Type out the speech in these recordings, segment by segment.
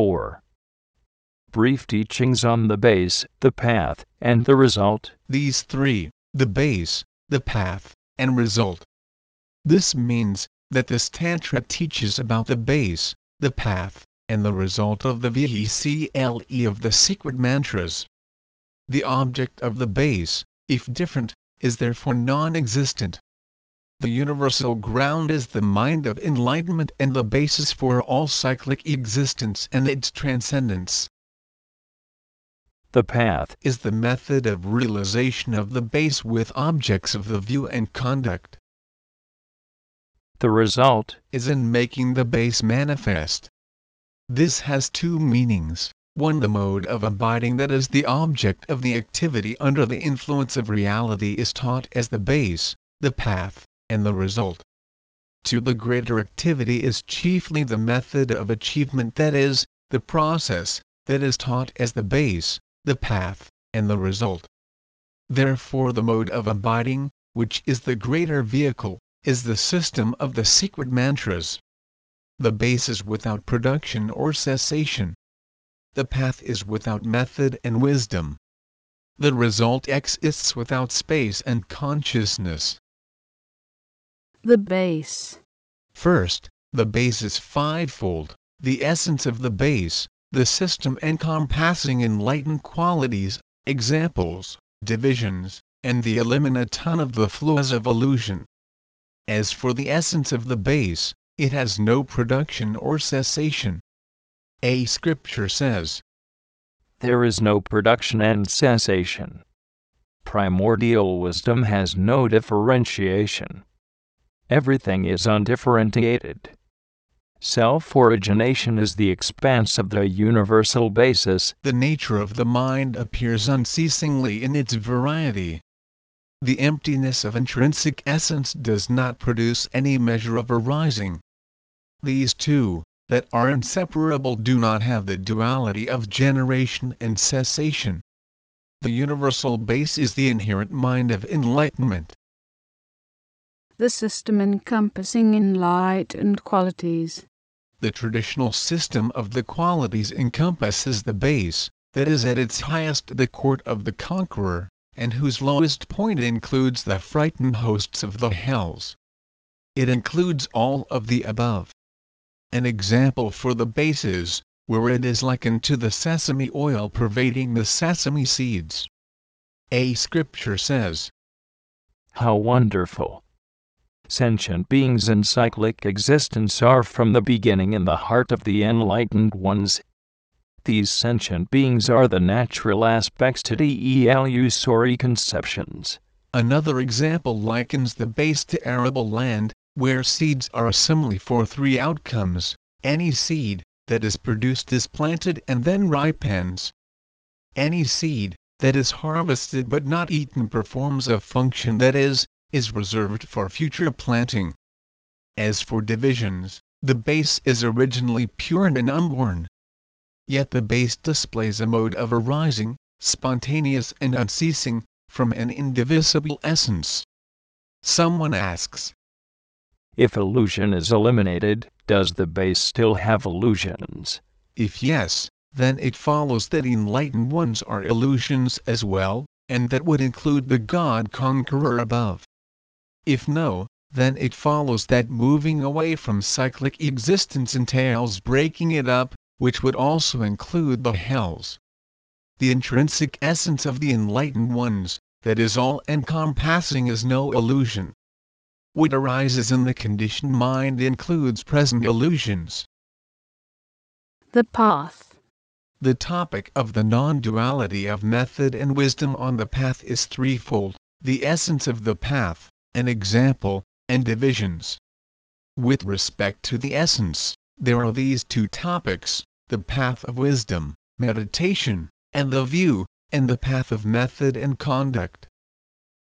4. Brief teachings on the base, the path, and the result. These three, the base, the path, and result. This means that this Tantra teaches about the base, the path, and the result of the VECLE of the secret mantras. The object of the base, if different, is therefore non existent. The universal ground is the mind of enlightenment and the basis for all cyclic existence and its transcendence. The path is the method of realization of the base with objects of the view and conduct. The result is in making the base manifest. This has two meanings one the mode of abiding that is the object of the activity under the influence of reality is taught as the base, the path, and the result. To The greater activity is chiefly the method of achievement that is, the process, that is taught as the base, the path, and the result. Therefore the mode of abiding, which is the greater vehicle, is the system of the secret mantras. The base is without production or cessation, the path is without method and wisdom. The result exists without space and consciousness. The base. First, the base is fivefold, the essence of the base, the system encompassing enlightened qualities, examples, divisions, and the eliminaton of the flaws of illusion. As for the essence of the base, it has no production or cessation, a scripture says, There is no production and cessation. Primordial wisdom has no differentiation. Everything is undifferentiated. Self origination is the expanse of the universal basis. The nature of the mind appears unceasingly in its variety. The emptiness of intrinsic essence does not produce any measure of arising. These two, that are inseparable do not have the duality of generation and cessation. The universal base is the inherent mind of enlightenment. The system encompassing in light and qualities. The traditional system of the qualities encompasses the base, that is at its highest the court of the conqueror, and whose lowest point includes the frightened hosts of the hells. It includes all of the above an example for the bases, where it is likened to the sesame oil pervading the sesame seeds. A scripture says, How wonderful! Sentient beings in cyclic existence are from the beginning in the heart of the enlightened ones. These sentient beings are the natural aspects to the illusory conceptions. Another example likens the base to arable land, where seeds are a simile for three outcomes, any seed that is produced is planted and then ripens. Any seed that is harvested but not eaten performs a function that is, is reserved for future planting. As for divisions, the base is originally pure and unborn. Yet the base displays a mode of arising, spontaneous and unceasing, from an indivisible essence. Someone asks, if illusion is eliminated, does the base still have illusions? If yes, then it follows that enlightened ones are illusions as well, and that would include the God conqueror above. If no, then it follows that moving away from cyclic existence entails breaking it up, which would also include the hells. The intrinsic essence of the enlightened ones, that is all encompassing is no illusion. What arises in the conditioned mind includes present illusions. The path. The topic of the non duality of method and wisdom on the path is threefold the essence of the path, an example, and divisions. With respect to the essence, there are these two topics the path of wisdom, meditation, and the view, and the path of method and conduct.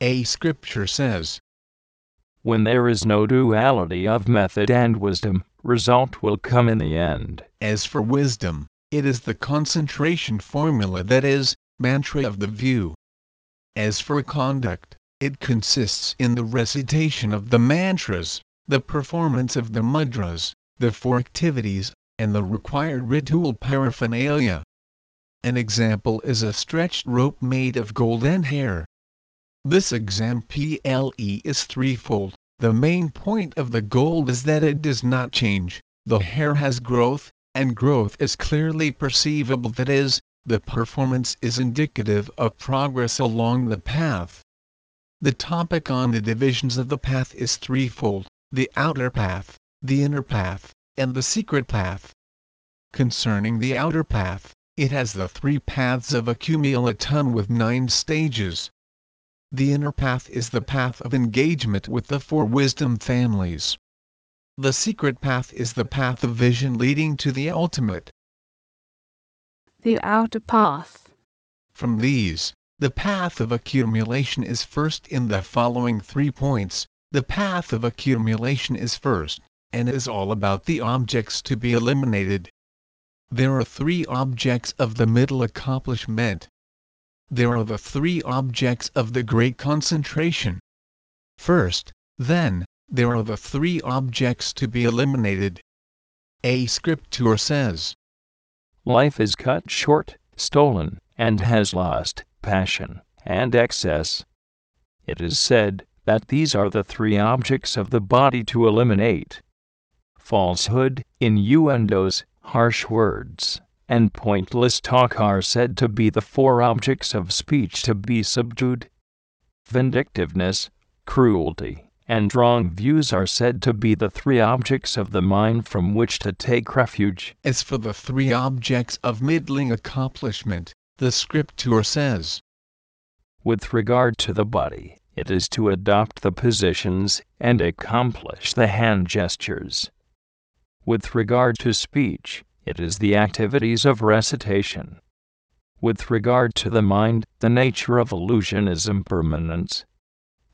A scripture says, when there is no duality of method and wisdom, result will come in the end. As for wisdom, it is the concentration formula that is, mantra of the view. As for conduct, it consists in the recitation of the mantras, the performance of the mudras, the four activities, and the required ritual paraphernalia. An example is a stretched rope made of golden hair. This example is threefold. The main point of the gold is that it does not change, the hair has growth, and growth is clearly perceivable that is, the performance is indicative of progress along the path. The topic on the divisions of the path is threefold, the outer path, the inner path, and the secret path. Concerning the outer path, it has the three paths of accumulaton with nine stages. The inner path is the path of engagement with the four wisdom families. The secret path is the path of vision leading to the ultimate. The outer path. From these, the path of accumulation is first in the following three points. The path of accumulation is first, and is all about the objects to be eliminated. There are three objects of the middle accomplishment. There are the three objects of the great concentration. First, then, there are the three objects to be eliminated. A scripture says, Life is cut short, stolen, and has lost passion and excess. It is said that these are the three objects of the body to eliminate falsehood, innuendos, harsh words, and pointless talk are said to be the four objects of speech to be subdued. Vindictiveness, cruelty, and wrong views are said to be the three objects of the mind from which to take refuge. As for the three objects of middling accomplishment, the scripture says, With regard to the body, it is to adopt the positions and accomplish the hand gestures. With regard to speech, it is the activities of recitation. With regard to the mind, the nature of illusion is impermanence.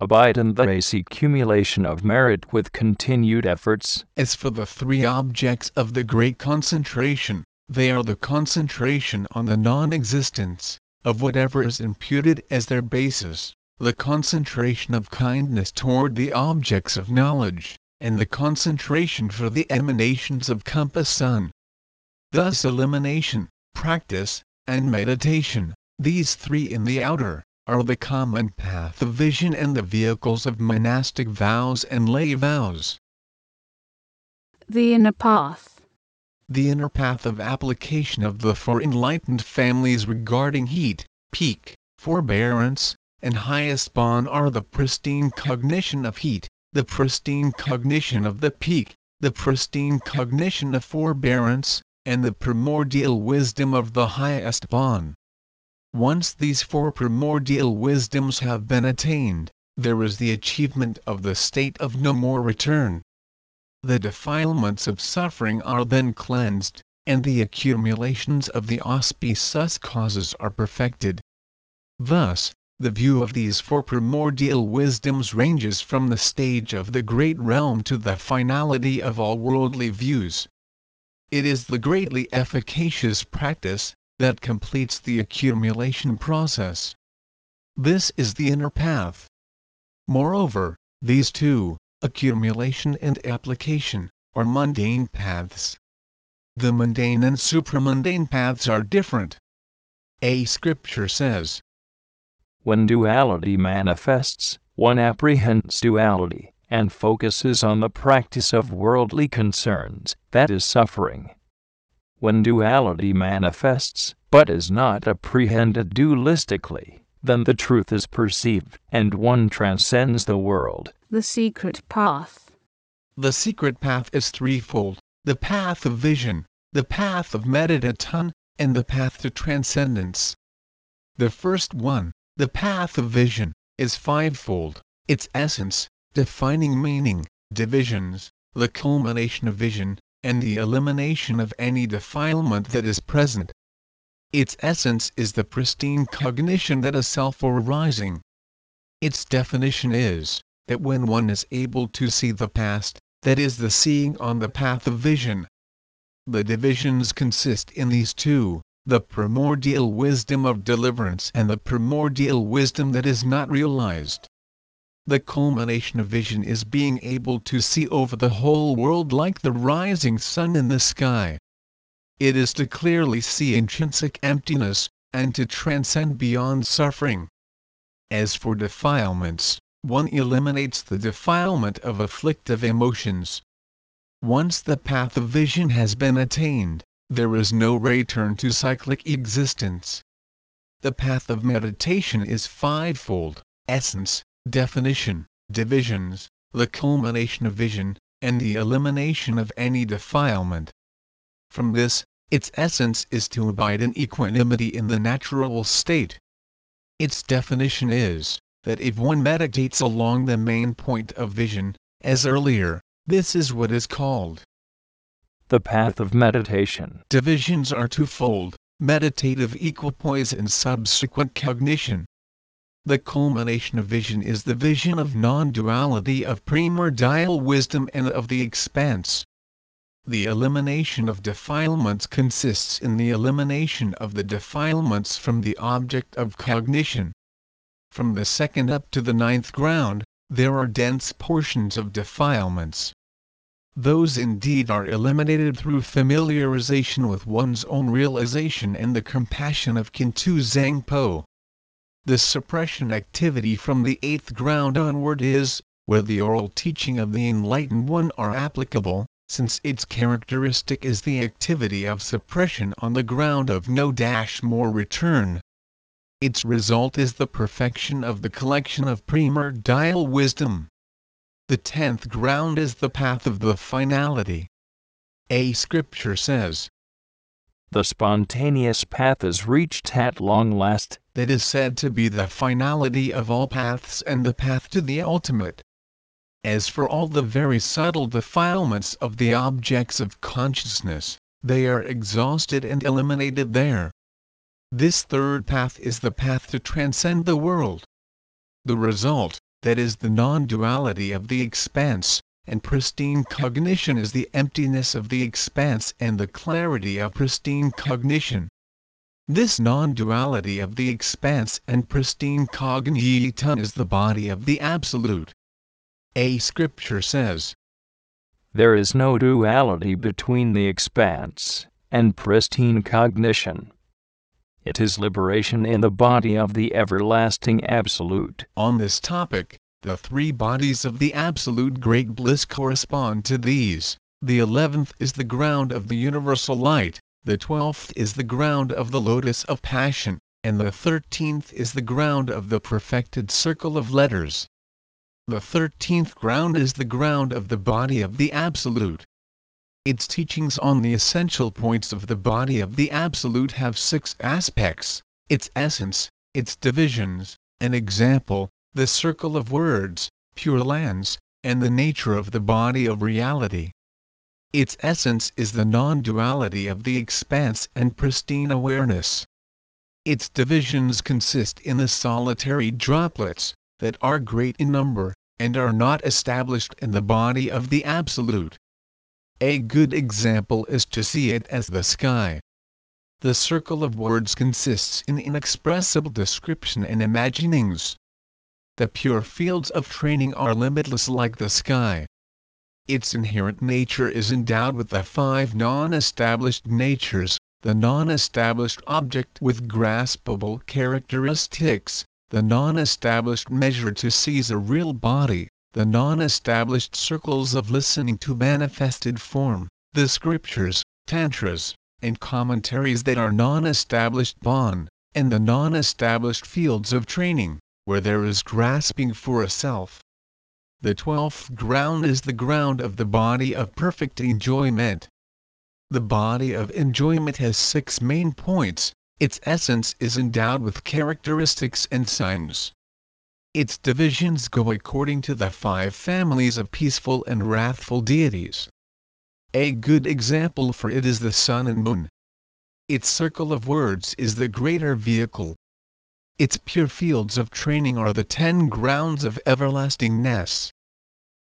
Abide in the base accumulation of merit with continued efforts. As for the three objects of the great concentration, they are the concentration on the non existence of whatever is imputed as their basis, the concentration of kindness toward the objects of knowledge, and the concentration for the emanations of compass sun. Thus elimination, practice, and meditation, these three in the outer, are the common path of vision and the vehicles of monastic vows and lay vows. The inner path. The inner path of application of the four enlightened families regarding heat, peak, forbearance, and highest Bon are the pristine cognition of heat, the pristine cognition of the peak, the pristine cognition of forbearance, and the primordial wisdom of the highest Bon. Once these four primordial wisdoms have been attained, there is the achievement of the state of no more return. The defilements of suffering are then cleansed, and the accumulations of the auspicious causes are perfected. Thus, the view of these four primordial wisdoms ranges from the stage of the great realm to the finality of all worldly views. It is the greatly efficacious practice that completes the accumulation process. This is the inner path. Moreover, these two, accumulation and application, are mundane paths. The mundane and supramundane paths are different. A scripture says, when duality manifests, one apprehends duality and focuses on the practice of worldly concerns, that is suffering. When duality manifests, but is not apprehended dualistically, then the truth is perceived, and one transcends the world. The secret path. The secret path is threefold the path of vision, the path of meditation, and the path to transcendence. The first one, the path of vision is fivefold, its essence, defining meaning, divisions, the culmination of vision, and the elimination of any defilement that is present. Its essence is the pristine cognition that is self arising. Its definition is that when one is able to see the past, that is the seeing on the path of vision. The divisions consist in these two the primordial wisdom of deliverance and the primordial wisdom that is not realized. The culmination of vision is being able to see over the whole world like the rising sun in the sky, it is to clearly see intrinsic emptiness, and to transcend beyond suffering. As for defilements, one eliminates the defilement of afflictive emotions. Once the path of vision has been attained, there is no return to cyclic existence. The path of meditation is fivefold essence, definition, divisions, the culmination of vision, and the elimination of any defilement. From this, its essence is to abide in equanimity in the natural state. Its definition is that if one meditates along the main point of vision, as earlier, this is what is called the path of meditation. Divisions are twofold meditative equipoise and subsequent cognition. The culmination of vision is the vision of non duality of primordial wisdom and of the expanse. The elimination of defilements consists in the elimination of the defilements from the object of cognition. From the second up to the ninth ground, there are dense portions of defilements. Those indeed are eliminated through familiarization with one's own realization and the compassion of Kuntu Zangpo. The suppression activity from the eighth ground onward is, where the oral teaching of the Enlightened One are applicable, since its characteristic is the activity of suppression on the ground of no dash more return. Its result is the perfection of the collection of primordial wisdom. The tenth ground is the path of the finality. A scripture says, The spontaneous path is reached at long last. That is said to be the finality of all paths and the path to the ultimate. As for all the very subtle defilements of the objects of consciousness, they are exhausted and eliminated there. This third path is the path to transcend the world. The result, that is the non-duality of the expanse, and pristine cognition is the emptiness of the expanse and the clarity of pristine cognition. This non-duality of the expanse and pristine cognition is the body of the Absolute. A scripture says, There is no duality between the expanse and pristine cognition. It is liberation in the body of the everlasting Absolute. On this topic, the three bodies of the Absolute Great Bliss correspond to these. The eleventh is the ground of the Universal Light, the twelfth is the ground of the Lotus of Passion, and the thirteenth is the ground of the perfected Circle of Letters. The thirteenth ground is the ground of the body of the Absolute. Its teachings on the essential points of the body of the Absolute have six aspects its essence, its divisions, an example, the circle of words, pure lands, and the nature of the body of reality. Its essence is the non duality of the expanse and pristine awareness. Its divisions consist in the solitary droplets, that are great in number, and are not established in the body of the Absolute. A good example is to see it as the sky. The circle of words consists in inexpressible description and imaginings. The pure fields of training are limitless like the sky. Its inherent nature is endowed with the five non-established natures, the non-established object with graspable characteristics, the non-established measure to seize a real body, the non-established circles of listening to manifested form, the scriptures, tantras, and commentaries that are non-established Bon, and the non-established fields of training, where there is grasping for a self. The twelfth ground is the ground of the body of perfect enjoyment. The body of enjoyment has six main points, its essence is endowed with characteristics and signs. Its divisions go according to the five families of peaceful and wrathful deities. A good example for it is the sun and moon. Its circle of words is the greater vehicle. Its pure fields of training are the ten grounds of everlastingness.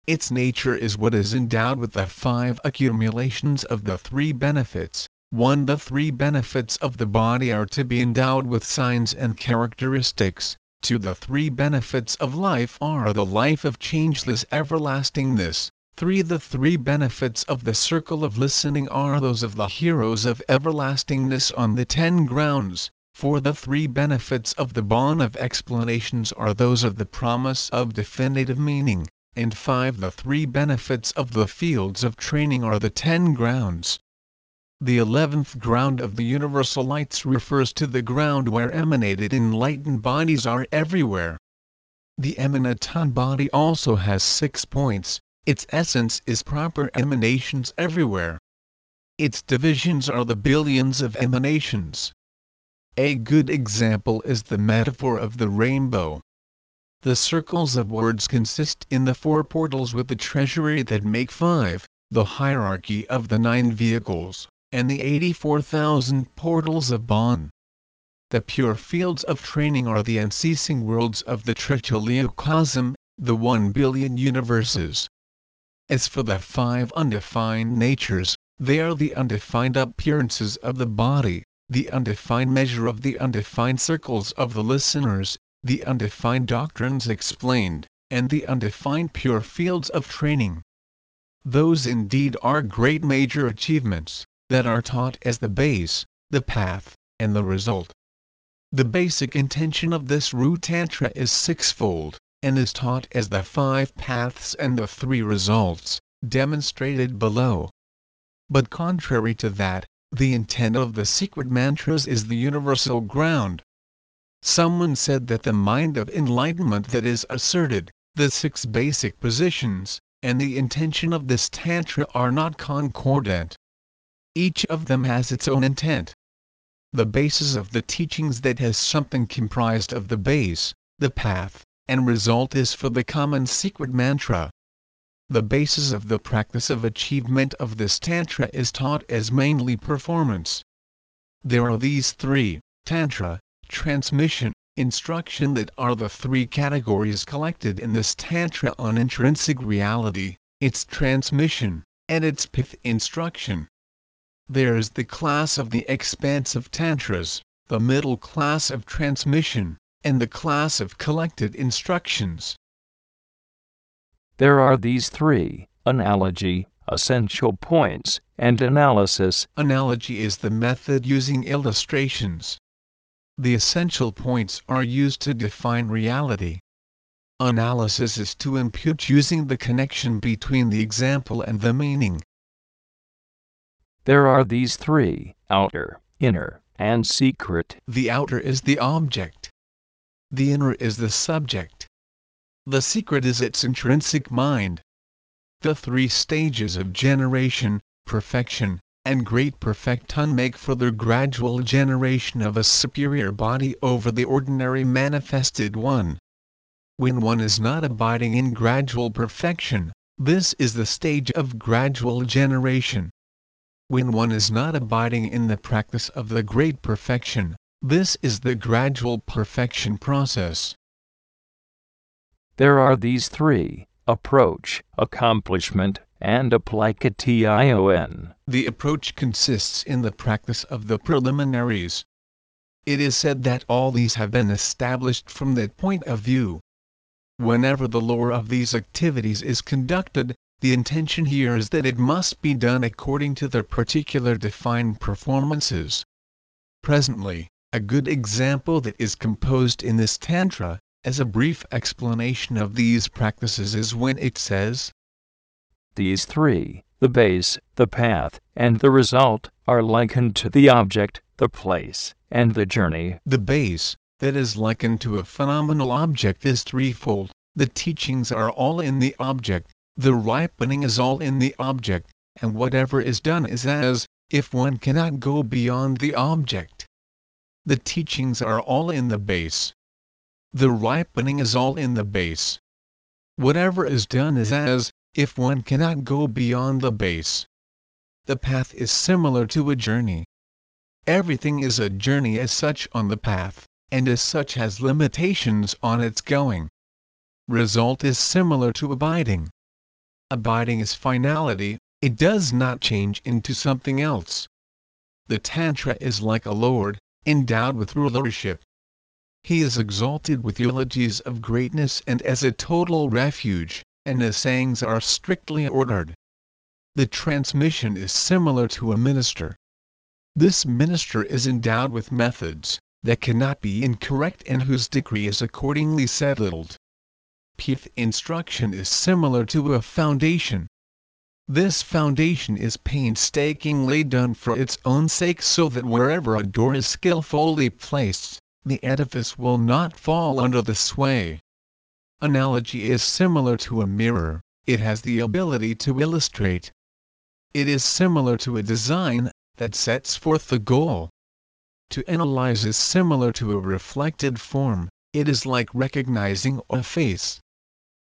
Its nature is what is endowed with the five accumulations of the three benefits. 1. The three benefits of the body are to be endowed with signs and characteristics. 2. the three benefits of life are the life of changeless everlastingness, 3. The three benefits of the circle of listening are those of the heroes of everlastingness on the ten grounds, for the three benefits of the Bon of explanations are those of the promise of definitive meaning, and 5. The three benefits of the fields of training are the ten grounds. The eleventh ground of the universal lights refers to the ground where emanated enlightened bodies are everywhere. The emanaton body also has six points, its essence is proper emanations everywhere. Its divisions are the billions of emanations. A good example is the metaphor of the rainbow. The circles of words consist in the four portals with the treasury that make five, the hierarchy of the nine vehicles, and the 84,000 portals of Bon. The pure fields of training are the unceasing worlds of the Trichiliocosm, the one billion universes. As for the five undefined natures, they are the undefined appearances of the body, the undefined measure of the undefined circles of the listeners, the undefined doctrines explained, and the undefined pure fields of training. Those indeed are great major achievements, that are taught as the base, the path, and the result. The basic intention of this root Tantra is sixfold, and is taught as the five paths and the three results, demonstrated below. But contrary to that, the intent of the secret mantras is the universal ground. Someone said that the mind of enlightenment that is asserted, the six basic positions, and the intention of this Tantra are not concordant. Each of them has its own intent. The basis of the teachings that has something comprised of the base, the path, and result is for the common secret mantra. The basis of the practice of achievement of this Tantra is taught as mainly performance. There are these three Tantra, transmission, instruction that are the three categories collected in this Tantra on intrinsic reality, its transmission, and its pith instruction. There is the class of the expansive Tantras, the middle class of transmission, and the class of collected instructions. There are these three analogy, essential points, and analysis. Analogy is the method using illustrations. The essential points are used to define reality. Analysis is to impute using the connection between the example and the meaning. There are these three outer, inner, and secret. The outer is the object. The inner is the subject. The secret is its intrinsic mind. The three stages of generation, perfection, and great perfecton make for the gradual generation of a superior body over the ordinary manifested one. When one is not abiding in gradual perfection, this is the stage of gradual generation. When one is not abiding in the practice of the great perfection, this is the gradual perfection process. There are these three approach, accomplishment, and application. The approach consists in the practice of the preliminaries. It is said that all these have been established from that point of view. Whenever the lore of these activities is conducted, the intention here is that it must be done according to their particular defined performances. Presently, a good example that is composed in this Tantra, as a brief explanation of these practices is when it says, These three, the base, the path, and the result, are likened to the object, the place, and the journey. The base, that is likened to a phenomenal object is threefold. The teachings are all in the object, the ripening is all in the object, and whatever is done is as, if one cannot go beyond the object. The teachings are all in the base, the ripening is all in the base. Whatever is done is as, if one cannot go beyond the base. The path is similar to a journey. Everything is a journey as such on the path, and as such has limitations on its going. Result is similar to abiding. Abiding is finality, it does not change into something else. The Tantra is like a lord, endowed with rulership, he is exalted with eulogies of greatness and as a total refuge, and the sayings are strictly ordered. The transmission is similar to a minister. This minister is endowed with methods that cannot be incorrect and whose decree is accordingly settled. Pith instruction is similar to a foundation. This foundation is painstakingly done for its own sake so that wherever a door is skillfully placed, the edifice will not fall under the sway. Analogy is similar to a mirror, it has the ability to illustrate. It is similar to a design that sets forth the goal. To analyze is similar to a reflected form, it is like recognizing a face.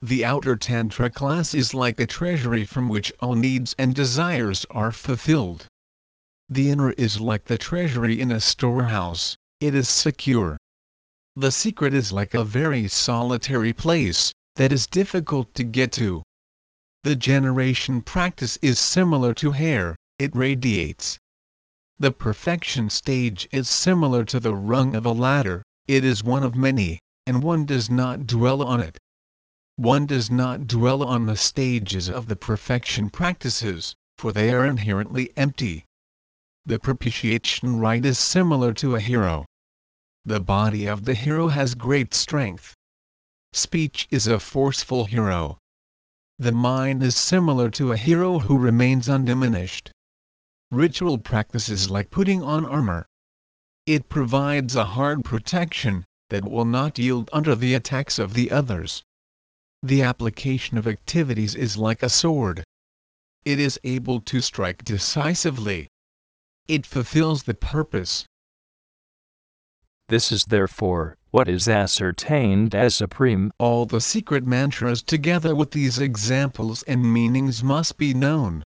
The outer Tantra class is like a treasury from which all needs and desires are fulfilled. The inner is like the treasury in a storehouse, it is secure. The secret is like a very solitary place, that is difficult to get to. The generation practice is similar to hair, it radiates. The perfection stage is similar to the rung of a ladder, it is one of many, and one does not dwell on it. One does not dwell on the stages of the perfection practices, for they are inherently empty. The propitiation rite is similar to a hero. The body of the hero has great strength. Speech is a forceful hero. The mind is similar to a hero who remains undiminished. Ritual practices like putting on armor. It provides a hard protection that will not yield under the attacks of the others. The application of activities is like a sword. It is able to strike decisively. It fulfills the purpose. This is therefore what is ascertained as supreme. All the secret mantras together with these examples and meanings must be known.